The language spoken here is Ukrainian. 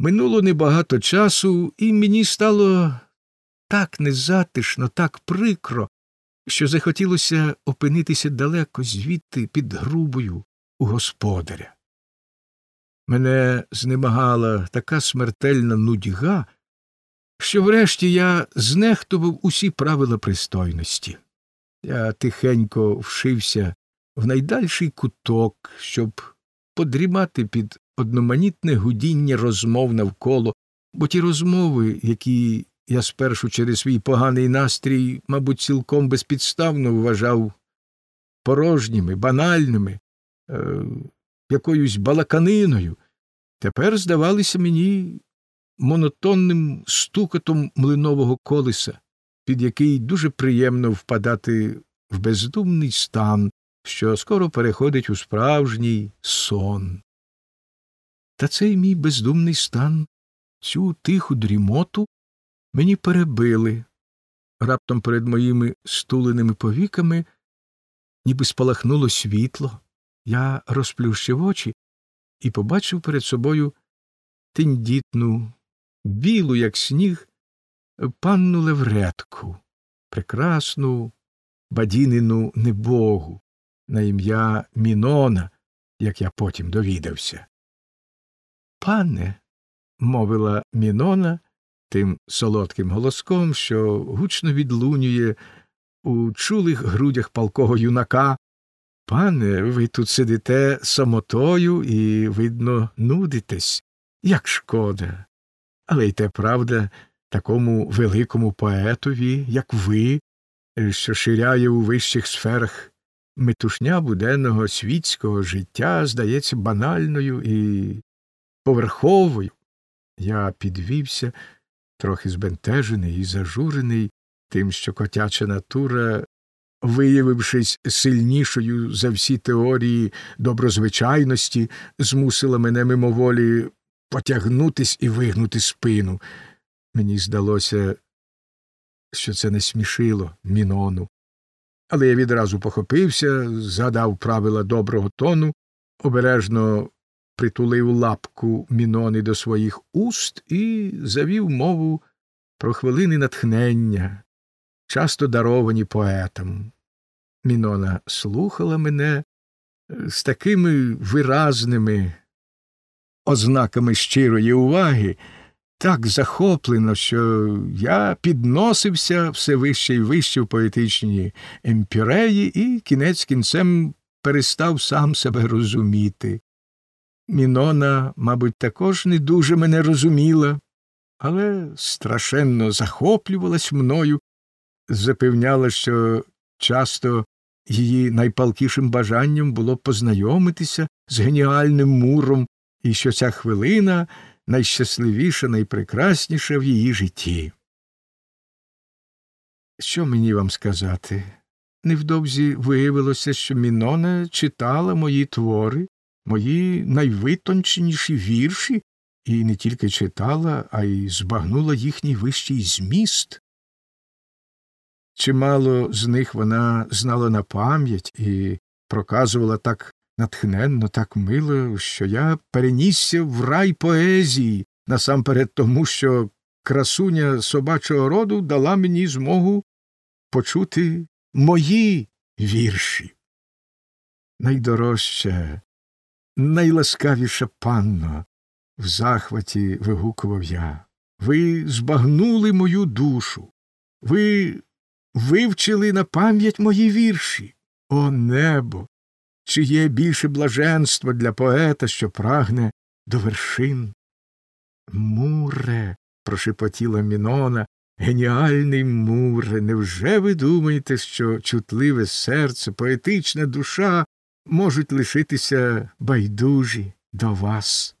Минуло небагато часу, і мені стало так незатишно, так прикро, що захотілося опинитися далеко звідти під грубою у господаря. Мене знемагала така смертельна нудьга, що врешті я знехтував усі правила пристойності. Я тихенько вшився в найдальший куток, щоб подрімати під одноманітне гудіння розмов навколо, бо ті розмови, які я спершу через свій поганий настрій, мабуть, цілком безпідставно вважав порожніми, банальними, е, якоюсь балаканиною, тепер здавалися мені монотонним стукотом млинового колеса, під який дуже приємно впадати в бездумний стан, що скоро переходить у справжній сон. Та цей мій бездумний стан, цю тиху дрімоту мені перебили. Раптом перед моїми стуленими повіками ніби спалахнуло світло. Я розплющив очі і побачив перед собою тендітну, білу, як сніг, панну Левретку, прекрасну бадінину небогу, на ім'я Мінона, як я потім довідався. Пане, мовила Мінона тим солодким голоском, що гучно відлунює у чулих грудях палкого юнака. Пане, ви тут сидите самотою і, видно, нудитесь. Як шкода. Але й те правда такому великому поетові, як ви, що ширяє у вищих сферах метушня буденного світського життя, здається банальною і поверховою. Я підвівся, трохи збентежений і зажурений тим, що котяча натура, виявившись сильнішою за всі теорії доброзвичайності, змусила мене мимоволі потягнутись і вигнути спину. Мені здалося, що це не смішило Мінону. Але я відразу похопився, згадав правила доброго тону, обережно притулив лапку Мінони до своїх уст і завів мову про хвилини натхнення, часто даровані поетам. Мінона слухала мене з такими виразними ознаками щирої уваги, так захоплено, що я підносився все вище і вище в поетичні емпіреї і кінець кінцем перестав сам себе розуміти. Мінона, мабуть, також не дуже мене розуміла, але страшенно захоплювалась мною, запевняла, що часто її найпалкішим бажанням було познайомитися з геніальним муром, і що ця хвилина найщасливіша, найпрекрасніша в її житті. Що мені вам сказати? Невдовзі виявилося, що Мінона читала мої твори, мої найвитонченіші вірші, і не тільки читала, а й збагнула їхній вищий зміст. Чимало з них вона знала на пам'ять і проказувала так натхненно, так мило, що я перенісся в рай поезії, насамперед тому, що красуня собачого роду дала мені змогу почути мої вірші. Найдорожча, найласкавіша панно, в захваті вигукував я. Ви збагнули мою душу, ви вивчили на пам'ять мої вірші. О небо! Чи є більше блаженства для поета, що прагне до вершин? Муре, прошепотіла Мінона, геніальний муре, невже ви думаєте, що чутливе серце, поетична душа можуть лишитися байдужі до вас?